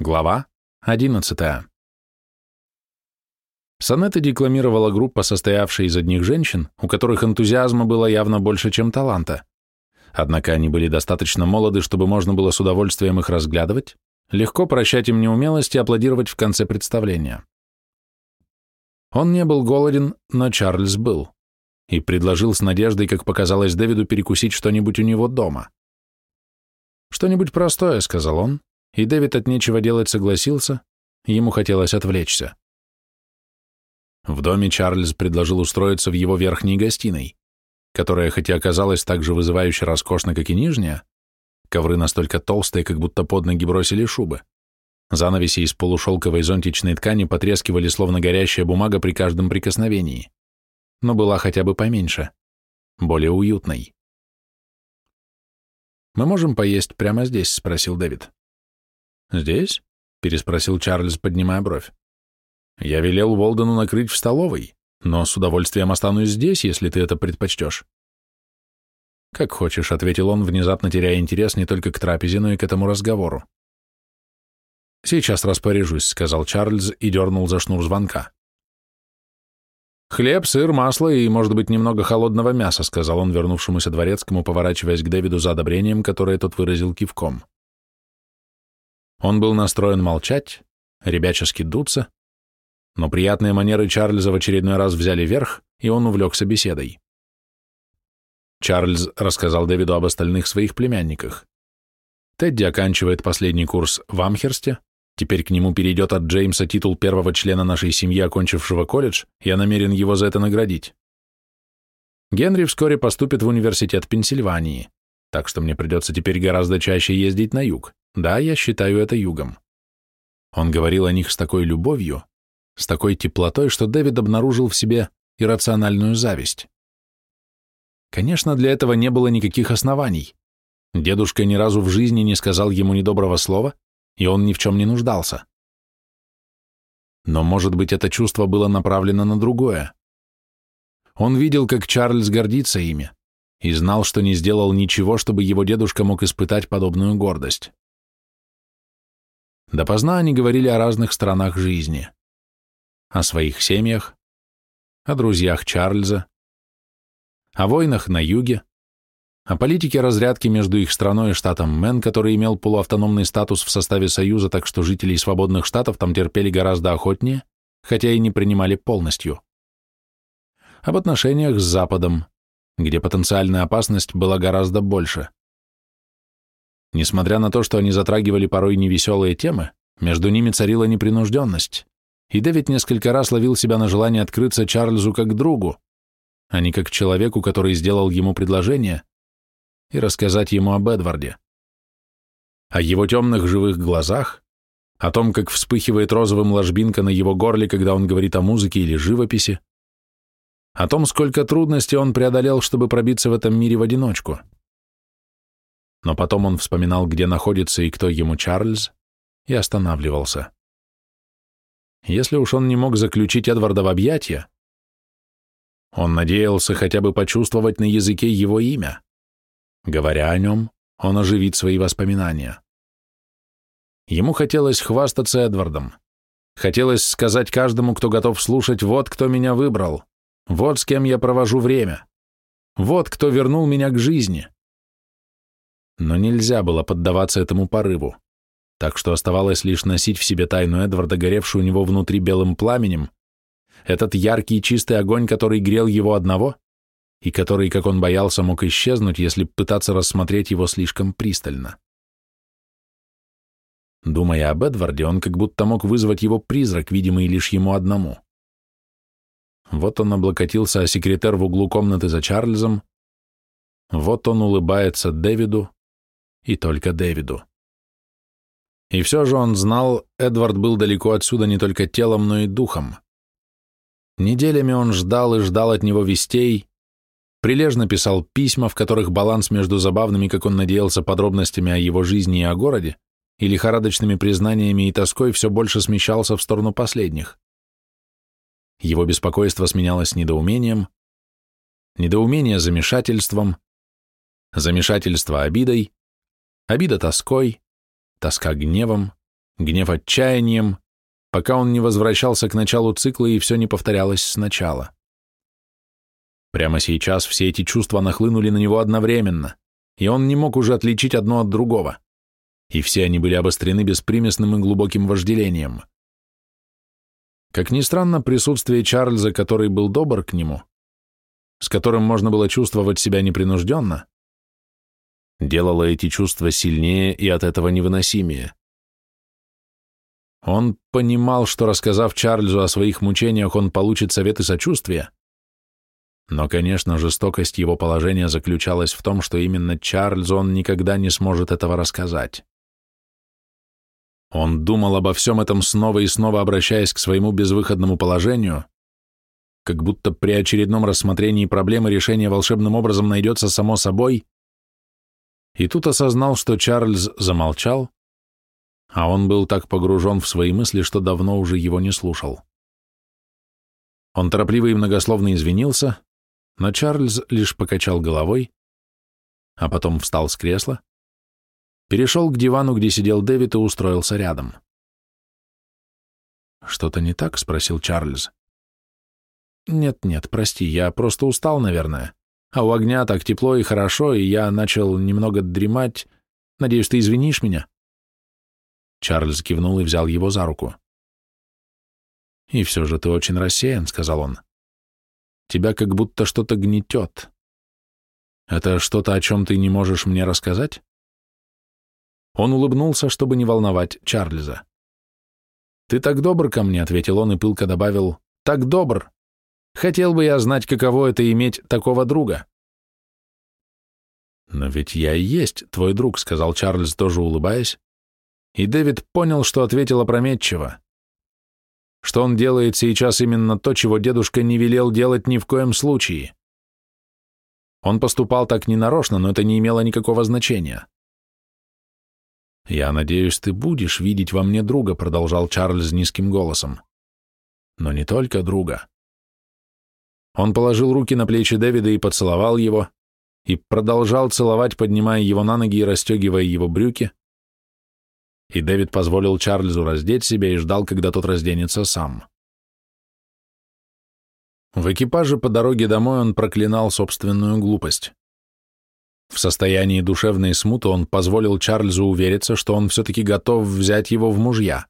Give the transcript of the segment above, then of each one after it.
Глава 11. Сонеты декламировала группа, состоявшая из одних женщин, у которых энтузиазма было явно больше, чем таланта. Однако они были достаточно молоды, чтобы можно было с удовольствием их разглядывать, легко прощать им неумелость и аплодировать в конце представления. Он не был голоден, но Чарльз был, и предложил с надеждой, как показалось Дэвиду, перекусить что-нибудь у него дома. «Что-нибудь простое», — сказал он, и Дэвид от нечего делать согласился, ему хотелось отвлечься. В доме Чарльз предложил устроиться в его верхней гостиной, которая, хотя оказалась так же вызывающе роскошна, как и нижняя, ковры настолько толстые, как будто под ноги бросили шубы, занавеси из полушелковой зонтичной ткани потрескивали, словно горящая бумага при каждом прикосновении, но была хотя бы поменьше, более уютной. «Мы можем поесть прямо здесь?» — спросил Дэвид. «Здесь?» — переспросил Чарльз, поднимая бровь. «Я велел Волдену накрыть в столовой, но с удовольствием останусь здесь, если ты это предпочтешь». «Как хочешь», — ответил он, внезапно теряя интерес не только к трапезе, но и к этому разговору. «Сейчас распоряжусь», — сказал Чарльз и дернул за шнур звонка. «Хлеб, сыр, масло и, может быть, немного холодного мяса», — сказал он вернувшемуся дворецкому, поворачиваясь к Дэвиду за одобрением, которое тот выразил кивком. Он был настроен молчать, ребячески дуться, но приятные манеры Чарльза в очередной раз взяли верх, и он увлекся беседой. Чарльз рассказал Дэвиду об остальных своих племянниках. Тедди оканчивает последний курс в Амхерсте, теперь к нему перейдет от Джеймса титул первого члена нашей семьи, окончившего колледж, я намерен его за это наградить. Генри вскоре поступит в университет Пенсильвании, так что мне придется теперь гораздо чаще ездить на юг. Да, я считаю это югом. Он говорил о них с такой любовью, с такой теплотой, что Дэвид обнаружил в себе иррациональную зависть. Конечно, для этого не было никаких оснований. Дедушка ни разу в жизни не сказал ему недоброго слова, и он ни в чем не нуждался. Но, может быть, это чувство было направлено на другое. Он видел, как Чарльз гордится ими, и знал, что не сделал ничего, чтобы его дедушка мог испытать подобную гордость. Допоздна они говорили о разных сторонах жизни. О своих семьях, о друзьях Чарльза, о войнах на юге, о политике разрядки между их страной и штатом Мэн, который имел полуавтономный статус в составе Союза, так что жителей свободных штатов там терпели гораздо охотнее, хотя и не принимали полностью. Об отношениях с Западом, где потенциальная опасность была гораздо больше. Несмотря на то, что они затрагивали порой невеселые темы, между ними царила непринужденность, и Дэвид несколько раз ловил себя на желание открыться Чарльзу как другу, а не как человеку, который сделал ему предложение, и рассказать ему об Эдварде. О его темных живых глазах, о том, как вспыхивает розовым ложбинка на его горле, когда он говорит о музыке или живописи, о том, сколько трудностей он преодолел, чтобы пробиться в этом мире в одиночку но потом он вспоминал, где находится и кто ему Чарльз, и останавливался. Если уж он не мог заключить Эдварда в объятия, он надеялся хотя бы почувствовать на языке его имя. Говоря о нем, он оживит свои воспоминания. Ему хотелось хвастаться Эдвардом. Хотелось сказать каждому, кто готов слушать, вот кто меня выбрал, вот с кем я провожу время, вот кто вернул меня к жизни. Но нельзя было поддаваться этому порыву, так что оставалось лишь носить в себе тайну Эдварда, горевшую у него внутри белым пламенем, этот яркий и чистый огонь, который грел его одного, и который, как он боялся, мог исчезнуть, если пытаться рассмотреть его слишком пристально. Думая об Эдварде, он как будто мог вызвать его призрак, видимый лишь ему одному. Вот он облокотился о секретер в углу комнаты за Чарльзом, вот он улыбается Дэвиду, и только Дэвиду. И все же он знал, Эдвард был далеко отсюда не только телом, но и духом. Неделями он ждал и ждал от него вестей, прилежно писал письма, в которых баланс между забавными, как он надеялся, подробностями о его жизни и о городе, и лихорадочными признаниями и тоской все больше смещался в сторону последних. Его беспокойство сменялось недоумением, недоумение замешательством, замешательство обидой, Обида тоской, тоска гневом, гнев отчаянием, пока он не возвращался к началу цикла и все не повторялось сначала. Прямо сейчас все эти чувства нахлынули на него одновременно, и он не мог уже отличить одно от другого, и все они были обострены беспримесным и глубоким вожделением. Как ни странно, присутствие Чарльза, который был добр к нему, с которым можно было чувствовать себя непринужденно, делало эти чувства сильнее и от этого невыносимее. Он понимал, что, рассказав Чарльзу о своих мучениях, он получит совет и сочувствие, но, конечно, жестокость его положения заключалась в том, что именно Чарльзу он никогда не сможет этого рассказать. Он думал обо всем этом снова и снова, обращаясь к своему безвыходному положению, как будто при очередном рассмотрении проблемы решение волшебным образом найдется само собой, и тут осознал, что Чарльз замолчал, а он был так погружен в свои мысли, что давно уже его не слушал. Он торопливо и многословно извинился, но Чарльз лишь покачал головой, а потом встал с кресла, перешел к дивану, где сидел Дэвид, и устроился рядом. «Что-то не так?» — спросил Чарльз. «Нет-нет, прости, я просто устал, наверное. А у огня так тепло и хорошо, и я начал немного дремать. Надеюсь, ты извинишь меня?» Чарльз кивнул и взял его за руку. «И все же ты очень рассеян», — сказал он. «Тебя как будто что-то гнетет. Это что-то, о чем ты не можешь мне рассказать?» Он улыбнулся, чтобы не волновать Чарльза. «Ты так добр ко мне», — ответил он и пылко добавил, — «так добр. Хотел бы я знать, каково это иметь такого друга». «Но ведь я и есть твой друг», — сказал Чарльз, тоже улыбаясь, и Дэвид понял, что ответил опрометчиво, что он делает сейчас именно то, чего дедушка не велел делать ни в коем случае. Он поступал так ненарочно, но это не имело никакого значения. «Я надеюсь, ты будешь видеть во мне друга», — продолжал Чарльз низким голосом. «Но не только друга». Он положил руки на плечи Дэвида и поцеловал его, и продолжал целовать, поднимая его на ноги и расстегивая его брюки. И Дэвид позволил Чарльзу раздеть себя и ждал, когда тот разденется сам. В экипаже по дороге домой он проклинал собственную глупость. В состоянии душевной смуты он позволил Чарльзу увериться, что он все-таки готов взять его в мужья.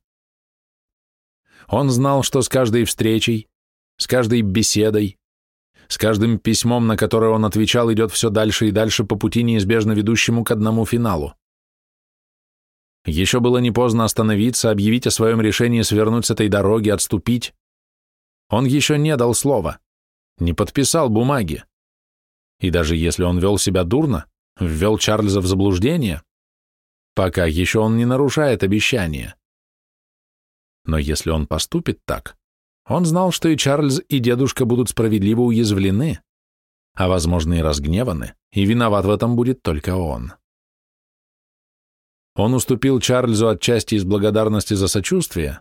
Он знал, что с каждой встречей, с каждой беседой, с каждым письмом, на которое он отвечал, идет все дальше и дальше по пути, неизбежно ведущему к одному финалу. Еще было не поздно остановиться, объявить о своем решении свернуть с этой дороги, отступить. Он еще не дал слова, не подписал бумаги. И даже если он вел себя дурно, ввел Чарльза в заблуждение, пока еще он не нарушает обещания. Но если он поступит так, он знал, что и Чарльз, и дедушка будут справедливо уязвлены, а, возможно, и разгневаны, и виноват в этом будет только он. Он уступил Чарльзу отчасти из благодарности за сочувствие,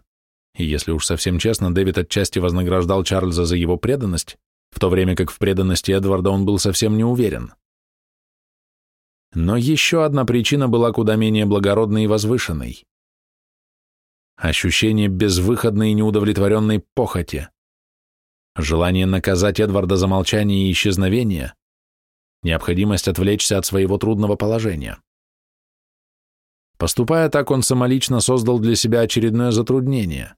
и если уж совсем честно, Дэвид отчасти вознаграждал Чарльза за его преданность, в то время как в преданности Эдварда он был совсем не уверен. Но еще одна причина была куда менее благородной и возвышенной. Ощущение безвыходной и неудовлетворенной похоти. Желание наказать Эдварда за молчание и исчезновение. Необходимость отвлечься от своего трудного положения. Поступая так, он самолично создал для себя очередное затруднение.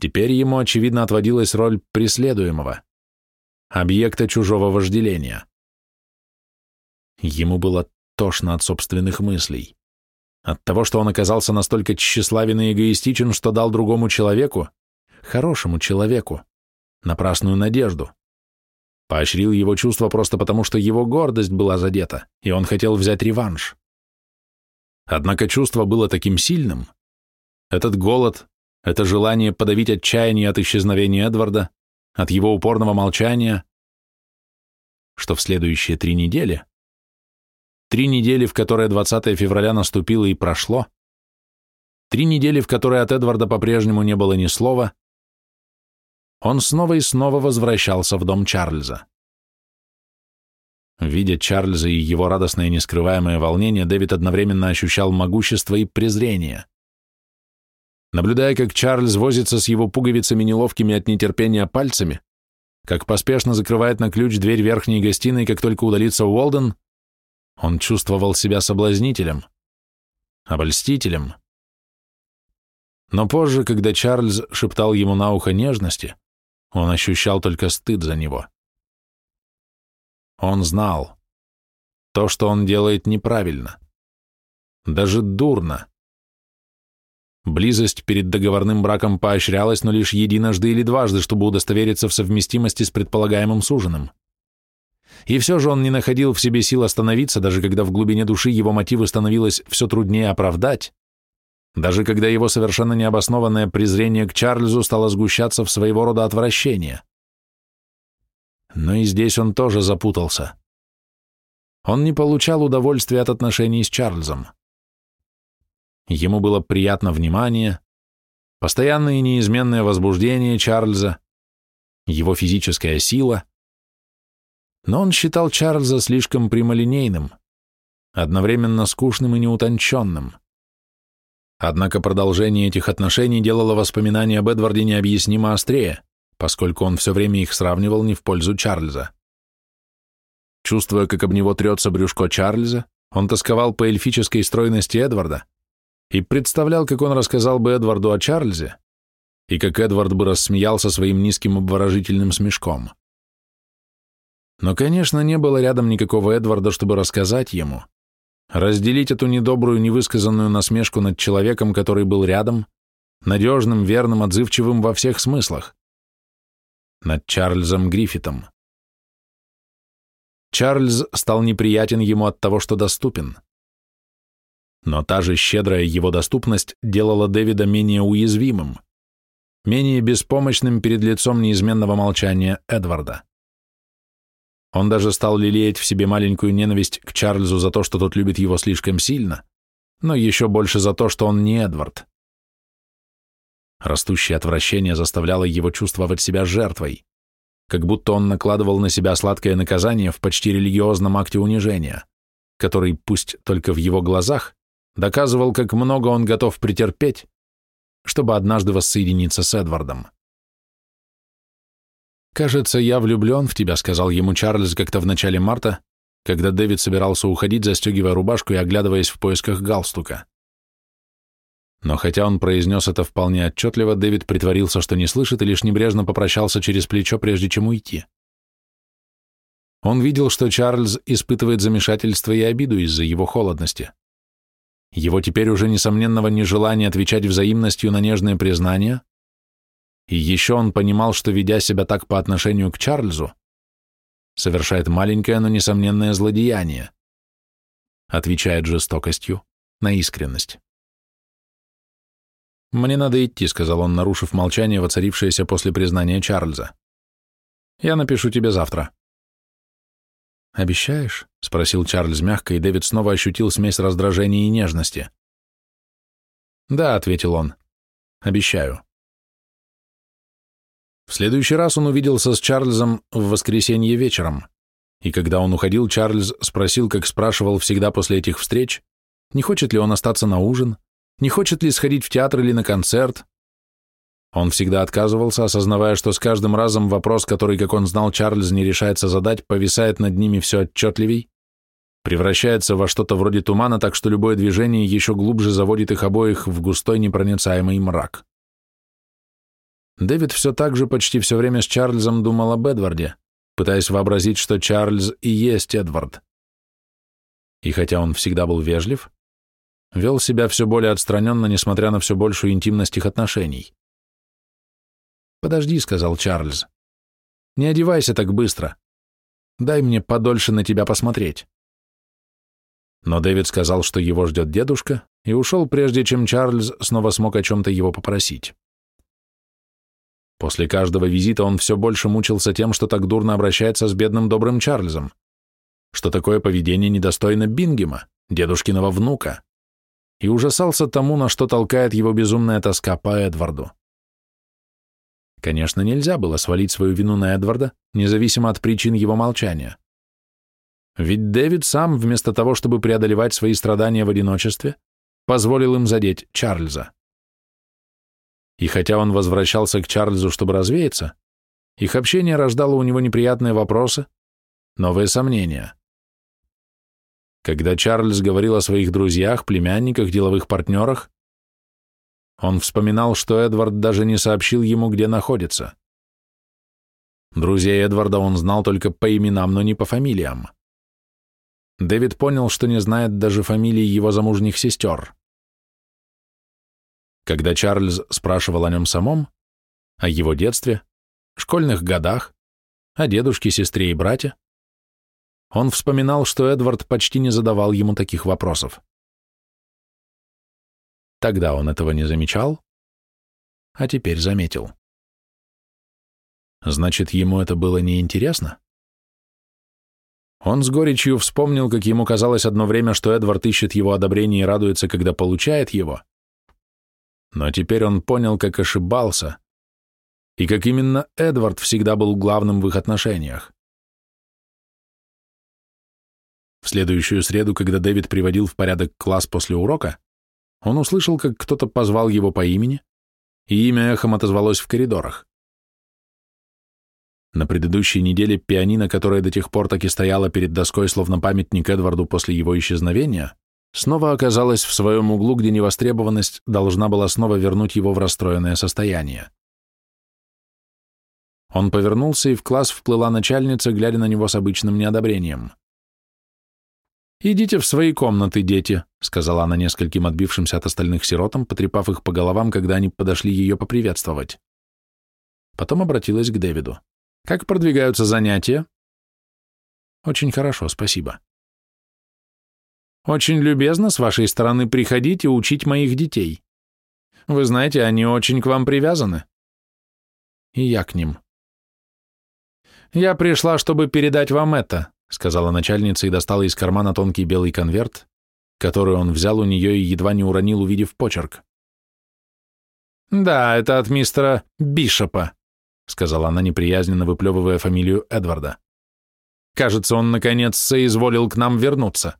Теперь ему, очевидно, отводилась роль преследуемого, объекта чужого вожделения. Ему было тошно от собственных мыслей, от того, что он оказался настолько тщеславен и эгоистичен, что дал другому человеку, хорошему человеку, напрасную надежду. Поощрил его чувства просто потому, что его гордость была задета, и он хотел взять реванш. Однако чувство было таким сильным, этот голод, это желание подавить отчаяние от исчезновения Эдварда, от его упорного молчания, что в следующие три недели, три недели, в которые 20 февраля наступило и прошло, три недели, в которые от Эдварда по-прежнему не было ни слова, он снова и снова возвращался в дом Чарльза. Видя Чарльза и его радостное нескрываемое волнение, Дэвид одновременно ощущал могущество и презрение. наблюдая, как Чарльз возится с его пуговицами неловкими от нетерпения пальцами, как поспешно закрывает на ключ дверь верхней гостиной, как только удалится Уолден, он чувствовал себя соблазнителем, обольстителем. Но позже, когда Чарльз шептал ему на ухо нежности, он ощущал только стыд за него. Он знал, то, что он делает, неправильно, даже дурно. Близость перед договорным браком поощрялась, но лишь единожды или дважды, чтобы удостовериться в совместимости с предполагаемым суженым. И все же он не находил в себе сил остановиться, даже когда в глубине души его мотивы становилось все труднее оправдать, даже когда его совершенно необоснованное презрение к Чарльзу стало сгущаться в своего рода отвращение. Но и здесь он тоже запутался. Он не получал удовольствия от отношений с Чарльзом. Ему было приятно внимание, постоянное и неизменное возбуждение Чарльза, его физическая сила, но он считал Чарльза слишком прямолинейным, одновременно скучным и неутонченным. Однако продолжение этих отношений делало воспоминания об Эдварде необъяснимо острее, поскольку он все время их сравнивал не в пользу Чарльза. Чувствуя, как об него трется брюшко Чарльза, он тосковал по эльфической стройности Эдварда, и представлял, как он рассказал бы Эдварду о Чарльзе, и как Эдвард бы рассмеялся своим низким обворожительным смешком. Но, конечно, не было рядом никакого Эдварда, чтобы рассказать ему, разделить эту недобрую, невысказанную насмешку над человеком, который был рядом, надежным, верным, отзывчивым во всех смыслах, над Чарльзом Гриффитом. Чарльз стал неприятен ему от того, что доступен. Но та же щедрая его доступность делала Дэвида менее уязвимым, менее беспомощным перед лицом неизменного молчания Эдварда. Он даже стал лелеять в себе маленькую ненависть к Чарльзу за то, что тот любит его слишком сильно, но еще больше за то, что он не Эдвард. Растущее отвращение заставляло его чувствовать себя жертвой, как будто он накладывал на себя сладкое наказание в почти религиозном акте унижения, который, пусть только в его глазах, доказывал, как много он готов претерпеть, чтобы однажды воссоединиться с Эдвардом. «Кажется, я влюблен в тебя», — сказал ему Чарльз как-то в начале марта, когда Дэвид собирался уходить, застегивая рубашку и оглядываясь в поисках галстука. Но хотя он произнес это вполне отчетливо, Дэвид притворился, что не слышит, и лишь небрежно попрощался через плечо, прежде чем уйти. Он видел, что Чарльз испытывает замешательство и обиду из-за его холодности его теперь уже несомненного нежелания отвечать взаимностью на нежные признания, и еще он понимал, что, ведя себя так по отношению к Чарльзу, совершает маленькое, но несомненное злодеяние, отвечает жестокостью на искренность. «Мне надо идти», — сказал он, нарушив молчание, воцарившееся после признания Чарльза. «Я напишу тебе завтра». «Обещаешь?» — спросил Чарльз мягко, и Дэвид снова ощутил смесь раздражения и нежности. «Да», — ответил он, — «обещаю». В следующий раз он увиделся с Чарльзом в воскресенье вечером, и когда он уходил, Чарльз спросил, как спрашивал всегда после этих встреч, не хочет ли он остаться на ужин, не хочет ли сходить в театр или на концерт, он всегда отказывался, осознавая, что с каждым разом вопрос, который, как он знал, Чарльз не решается задать, повисает над ними все отчетливей, превращается во что-то вроде тумана, так что любое движение еще глубже заводит их обоих в густой непроницаемый мрак. Дэвид все так же почти все время с Чарльзом думал об Эдварде, пытаясь вообразить, что Чарльз и есть Эдвард. И хотя он всегда был вежлив, вел себя все более отстраненно, несмотря на все большую интимность их отношений. «Подожди», — сказал Чарльз. «Не одевайся так быстро. Дай мне подольше на тебя посмотреть». Но Дэвид сказал, что его ждет дедушка, и ушел, прежде чем Чарльз снова смог о чем-то его попросить. После каждого визита он все больше мучился тем, что так дурно обращается с бедным добрым Чарльзом, что такое поведение недостойно Бингема, дедушкиного внука, и ужасался тому, на что толкает его безумная тоска по Эдварду. Конечно, нельзя было свалить свою вину на Эдварда, независимо от причин его молчания. Ведь Дэвид сам, вместо того, чтобы преодолевать свои страдания в одиночестве, позволил им задеть Чарльза. И хотя он возвращался к Чарльзу, чтобы развеяться, их общение рождало у него неприятные вопросы, новые сомнения. Когда Чарльз говорил о своих друзьях, племянниках, деловых партнерах, он вспоминал, что Эдвард даже не сообщил ему, где находится. Друзей Эдварда он знал только по именам, но не по фамилиям. Дэвид понял, что не знает даже фамилии его замужних сестер. Когда Чарльз спрашивал о нем самом, о его детстве, школьных годах, о дедушке, сестре и брате, он вспоминал, что Эдвард почти не задавал ему таких вопросов. Тогда он этого не замечал, а теперь заметил. Значит, ему это было неинтересно? Он с горечью вспомнил, как ему казалось одно время, что Эдвард ищет его одобрение и радуется, когда получает его. Но теперь он понял, как ошибался, и как именно Эдвард всегда был главным в их отношениях. В следующую среду, когда Дэвид приводил в порядок класс после урока, он услышал, как кто-то позвал его по имени, и имя эхом отозвалось в коридорах. На предыдущей неделе пианино, которое до тех пор таки стояло перед доской, словно памятник Эдварду после его исчезновения, снова оказалось в своем углу, где невостребованность должна была снова вернуть его в расстроенное состояние. Он повернулся, и в класс вплыла начальница, глядя на него с обычным неодобрением. «Идите в свои комнаты, дети», — сказала она нескольким отбившимся от остальных сиротам, потрепав их по головам, когда они подошли ее поприветствовать. Потом обратилась к Дэвиду. Как продвигаются занятия? Очень хорошо, спасибо. Очень любезно с вашей стороны приходить и учить моих детей. Вы знаете, они очень к вам привязаны. И я к ним. Я пришла, чтобы передать вам это, сказала начальница и достала из кармана тонкий белый конверт, который он взял у нее и едва не уронил, увидев почерк. Да, это от мистера Бишопа. — сказала она, неприязненно выплевывая фамилию Эдварда. «Кажется, он, наконец, соизволил к нам вернуться».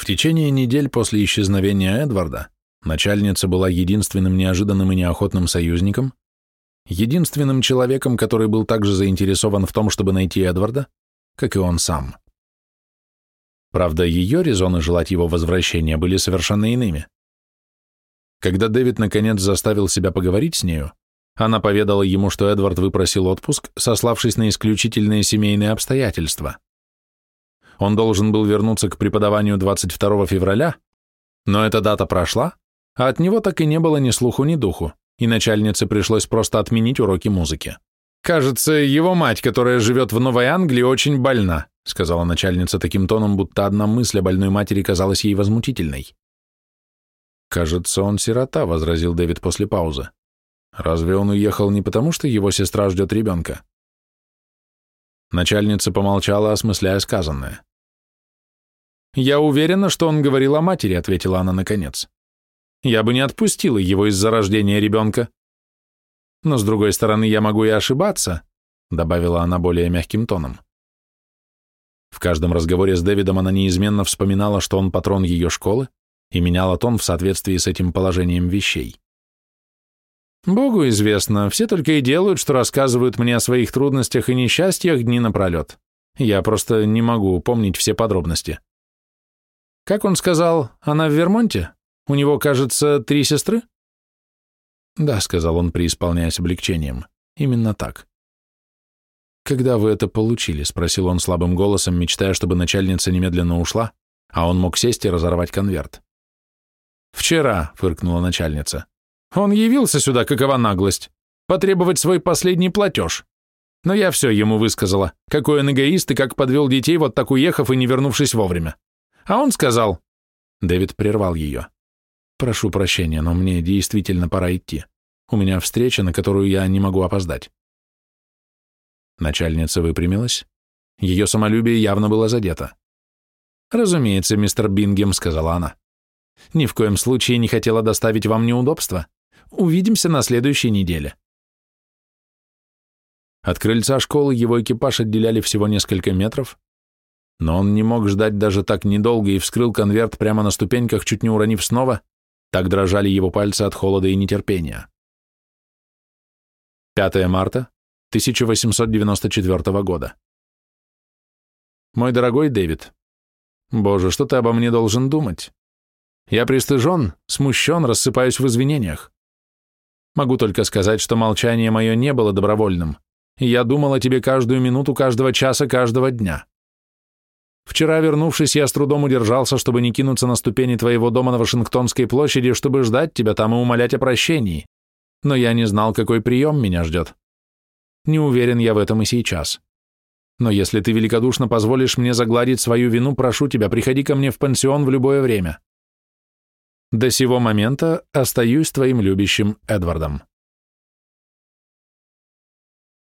В течение недель после исчезновения Эдварда начальница была единственным неожиданным и неохотным союзником, единственным человеком, который был также заинтересован в том, чтобы найти Эдварда, как и он сам. Правда, ее резоны желать его возвращения были совершенно иными. Когда Дэвид наконец заставил себя поговорить с нею, она поведала ему, что Эдвард выпросил отпуск, сославшись на исключительные семейные обстоятельства. Он должен был вернуться к преподаванию 22 февраля, но эта дата прошла, а от него так и не было ни слуху, ни духу, и начальнице пришлось просто отменить уроки музыки. «Кажется, его мать, которая живет в Новой Англии, очень больна», сказала начальница таким тоном, будто одна мысль о больной матери казалась ей возмутительной. «Кажется, он сирота», — возразил Дэвид после паузы. Разве он уехал не потому, что его сестра ждет ребенка? Начальница помолчала, осмысляя сказанное. «Я уверена, что он говорил о матери», — ответила она наконец. «Я бы не отпустила его из-за рождения ребенка. Но, с другой стороны, я могу и ошибаться», — добавила она более мягким тоном. В каждом разговоре с Дэвидом она неизменно вспоминала, что он патрон ее школы, и меняла тон в соответствии с этим положением вещей. Богу известно, все только и делают, что рассказывают мне о своих трудностях и несчастьях дни напролет. Я просто не могу помнить все подробности. Как он сказал, она в Вермонте? У него, кажется, три сестры? Да, сказал он, преисполняясь облегчением. Именно так. Когда вы это получили? Спросил он слабым голосом, мечтая, чтобы начальница немедленно ушла, а он мог сесть и разорвать конверт. Вчера, фыркнула начальница. Он явился сюда, какова наглость, потребовать свой последний платеж. Но я все ему высказала, какой он эгоист и как подвел детей, вот так уехав и не вернувшись вовремя. А он сказал... Дэвид прервал ее. «Прошу прощения, но мне действительно пора идти. У меня встреча, на которую я не могу опоздать». Начальница выпрямилась. Ее самолюбие явно было задето. «Разумеется, мистер Бингем», — сказала она. «Ни в коем случае не хотела доставить вам неудобства. Увидимся на следующей неделе. От крыльца школы его экипаж отделяли всего несколько метров, но он не мог ждать даже так недолго и вскрыл конверт прямо на ступеньках, чуть не уронив снова, Так дрожали его пальцы от холода и нетерпения. 5 марта 1894 года. Мой дорогой Дэвид, Боже, что ты обо мне должен думать? Я пристыжен, смущен, рассыпаюсь в извинениях. Могу только сказать, что молчание мое не было добровольным, и я думал о тебе каждую минуту, каждого часа, каждого дня. Вчера, вернувшись, я с трудом удержался, чтобы не кинуться на ступени твоего дома на Вашингтонской площади, чтобы ждать тебя там и умолять о прощении. Но я не знал, какой прием меня ждет. Не уверен я в этом и сейчас. Но если ты великодушно позволишь мне загладить свою вину, прошу тебя, приходи ко мне в пансион в любое время. До сего момента остаюсь твоим любящим Эдвардом.